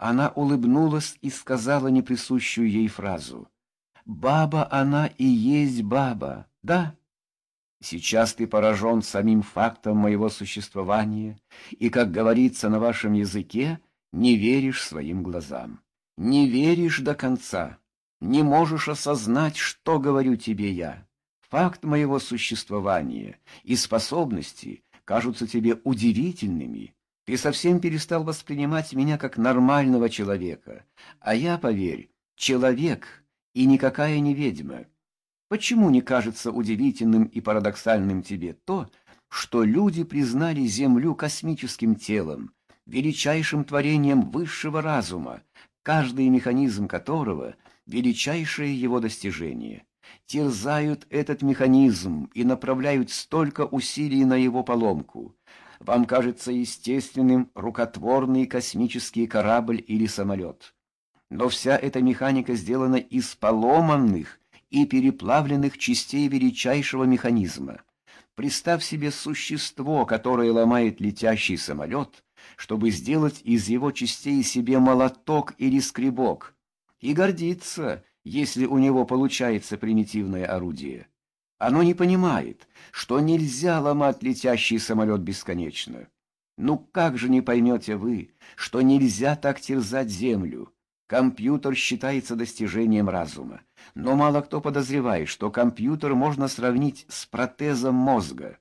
Она улыбнулась и сказала неприсущую ей фразу. «Баба она и есть баба, да?» Сейчас ты поражен самим фактом моего существования и, как говорится на вашем языке, не веришь своим глазам. Не веришь до конца, не можешь осознать, что говорю тебе я. Факт моего существования и способности кажутся тебе удивительными. Ты совсем перестал воспринимать меня как нормального человека, а я, поверь, человек и никакая не ведьма. Почему не кажется удивительным и парадоксальным тебе то, что люди признали Землю космическим телом, величайшим творением высшего разума, каждый механизм которого — величайшее его достижение? Терзают этот механизм и направляют столько усилий на его поломку. Вам кажется естественным рукотворный космический корабль или самолет. Но вся эта механика сделана из поломанных, и переплавленных частей величайшего механизма. Представь себе существо, которое ломает летящий самолет, чтобы сделать из его частей себе молоток или скребок, и гордится, если у него получается примитивное орудие. Оно не понимает, что нельзя ломать летящий самолет бесконечно. Ну как же не поймете вы, что нельзя так терзать землю? Компьютер считается достижением разума, но мало кто подозревает, что компьютер можно сравнить с протезом мозга.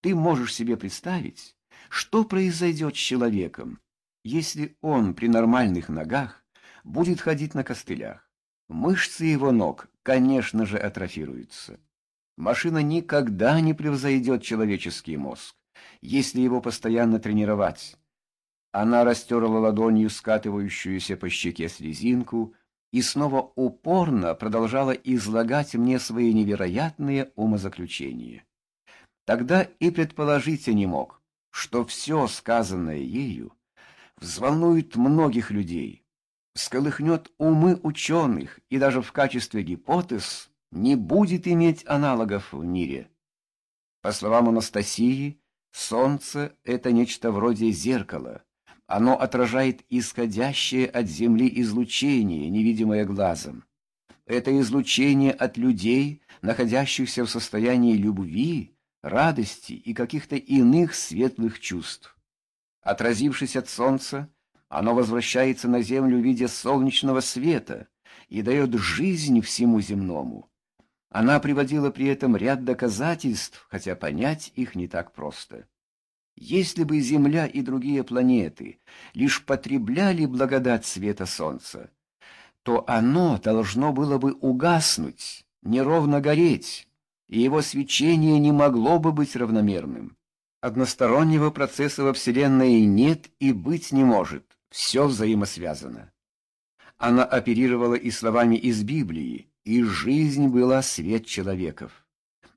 Ты можешь себе представить, что произойдет с человеком, если он при нормальных ногах будет ходить на костылях. Мышцы его ног, конечно же, атрофируются. Машина никогда не превзойдет человеческий мозг, если его постоянно тренировать. Она растерла ладонью скатывающуюся по щеке слезинку и снова упорно продолжала излагать мне свои невероятные умозаключения. Тогда и предположить я не мог, что все сказанное ею взволнует многих людей, всколыхнет умы ученых и даже в качестве гипотез не будет иметь аналогов в мире. По словам Анастасии, солнце — это нечто вроде зеркала, оно отражает исходящее от Земли излучение, невидимое глазом. Это излучение от людей, находящихся в состоянии любви, радости и каких-то иных светлых чувств. Отразившись от солнца, оно возвращается на Землю в виде солнечного света и дает жизнь всему земному. Она приводила при этом ряд доказательств, хотя понять их не так просто. Если бы Земля и другие планеты лишь потребляли благодать света Солнца, то оно должно было бы угаснуть, неровно гореть, и его свечение не могло бы быть равномерным. Одностороннего процесса во Вселенной нет и быть не может, все взаимосвязано. Она оперировала и словами из Библии, и жизнь была свет человеков.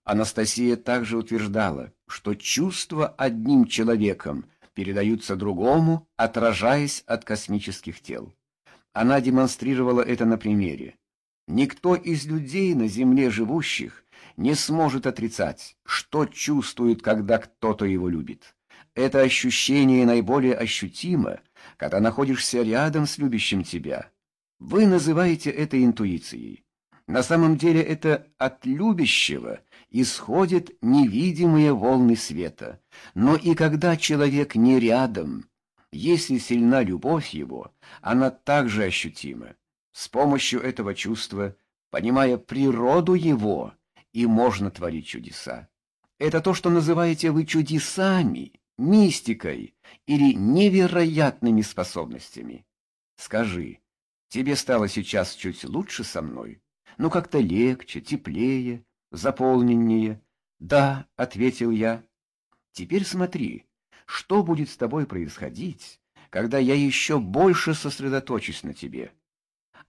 Анастасия также утверждала, что чувства одним человеком передаются другому, отражаясь от космических тел. Она демонстрировала это на примере. Никто из людей на Земле живущих не сможет отрицать, что чувствует, когда кто-то его любит. Это ощущение наиболее ощутимо, когда находишься рядом с любящим тебя. Вы называете это интуицией. На самом деле это от любящего исходят невидимые волны света. Но и когда человек не рядом, если сильна любовь его, она также ощутима. С помощью этого чувства, понимая природу его, и можно творить чудеса. Это то, что называете вы чудесами, мистикой или невероятными способностями. Скажи, тебе стало сейчас чуть лучше со мной? Ну, как-то легче, теплее, заполненнее. «Да», — ответил я. «Теперь смотри, что будет с тобой происходить, когда я еще больше сосредоточусь на тебе».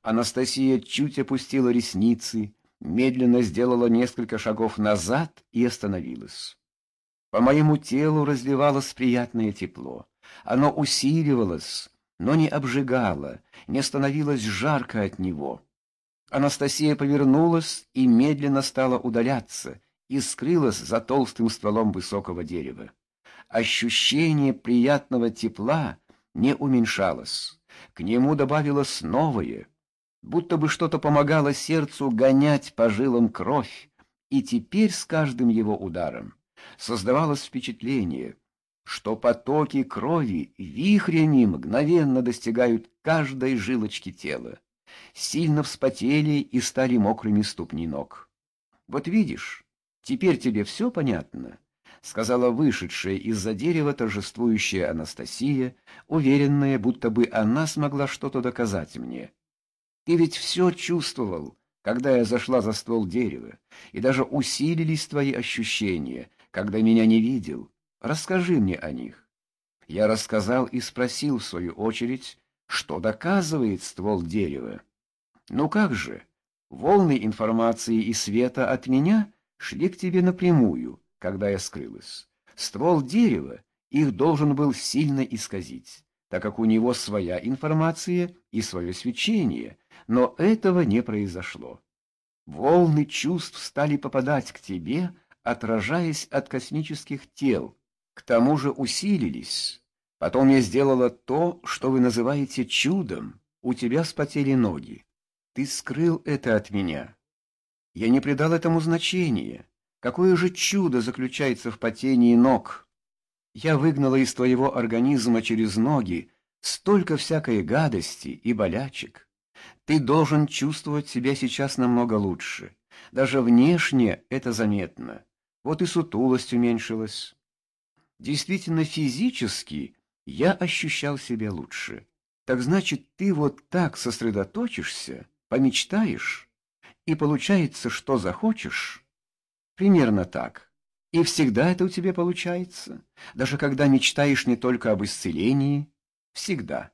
Анастасия чуть опустила ресницы, медленно сделала несколько шагов назад и остановилась. По моему телу разливалось приятное тепло. Оно усиливалось, но не обжигало, не становилось жарко от него. Анастасия повернулась и медленно стала удаляться и скрылась за толстым стволом высокого дерева. Ощущение приятного тепла не уменьшалось. К нему добавилось новое, будто бы что-то помогало сердцу гонять по жилам кровь, и теперь с каждым его ударом создавалось впечатление, что потоки крови вихрями мгновенно достигают каждой жилочки тела, сильно вспотели и стали мокрыми ступни ног. «Вот видишь, теперь тебе все понятно?» — сказала вышедшая из-за дерева торжествующая Анастасия, уверенная, будто бы она смогла что-то доказать мне. «Ты ведь все чувствовал, когда я зашла за ствол дерева, и даже усилились твои ощущения, когда меня не видел. Расскажи мне о них». Я рассказал и спросил, в свою очередь, что доказывает ствол дерева. «Ну как же, волны информации и света от меня шли к тебе напрямую» когда я скрылась. Ствол дерева их должен был сильно исказить, так как у него своя информация и свое свечение, но этого не произошло. Волны чувств стали попадать к тебе, отражаясь от космических тел, к тому же усилились. Потом я сделала то, что вы называете чудом, у тебя вспотели ноги. Ты скрыл это от меня. Я не придал этому значения. Какое же чудо заключается в потении ног! Я выгнала из твоего организма через ноги столько всякой гадости и болячек. Ты должен чувствовать себя сейчас намного лучше. Даже внешне это заметно. Вот и сутулость уменьшилась. Действительно, физически я ощущал себя лучше. Так значит, ты вот так сосредоточишься, помечтаешь, и получается, что захочешь, Примерно так. И всегда это у тебя получается, даже когда мечтаешь не только об исцелении, всегда.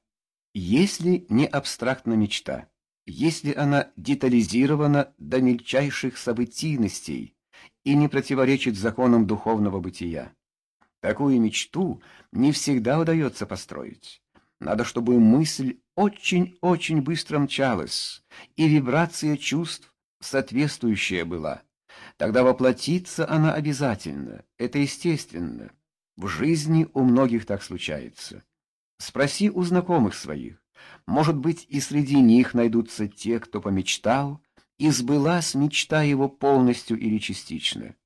Если не абстрактна мечта, если она детализирована до мельчайших событийностей и не противоречит законам духовного бытия. Такую мечту не всегда удается построить. Надо, чтобы мысль очень-очень быстро мчалась, и вибрация чувств соответствующая была. Тогда воплотиться она обязательно, это естественно. В жизни у многих так случается. Спроси у знакомых своих. Может быть, и среди них найдутся те, кто помечтал, и сбылась мечта его полностью или частично.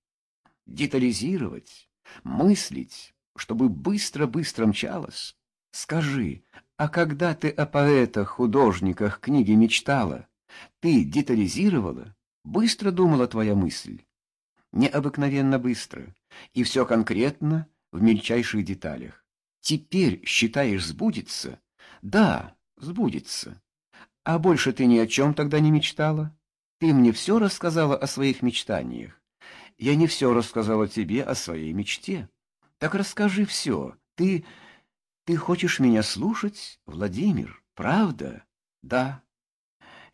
Детализировать, мыслить, чтобы быстро-быстро мчалось. Скажи, а когда ты о поэтах, художниках книги мечтала, ты детализировала? Быстро думала твоя мысль. Необыкновенно быстро. И все конкретно, в мельчайших деталях. Теперь, считаешь, сбудется? Да, сбудется. А больше ты ни о чем тогда не мечтала? Ты мне все рассказала о своих мечтаниях. Я не все рассказала тебе о своей мечте. Так расскажи все. Ты... ты хочешь меня слушать, Владимир, правда? Да.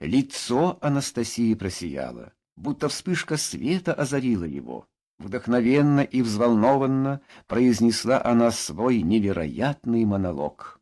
Лицо Анастасии просияло, будто вспышка света озарила его. Вдохновенно и взволнованно произнесла она свой невероятный монолог.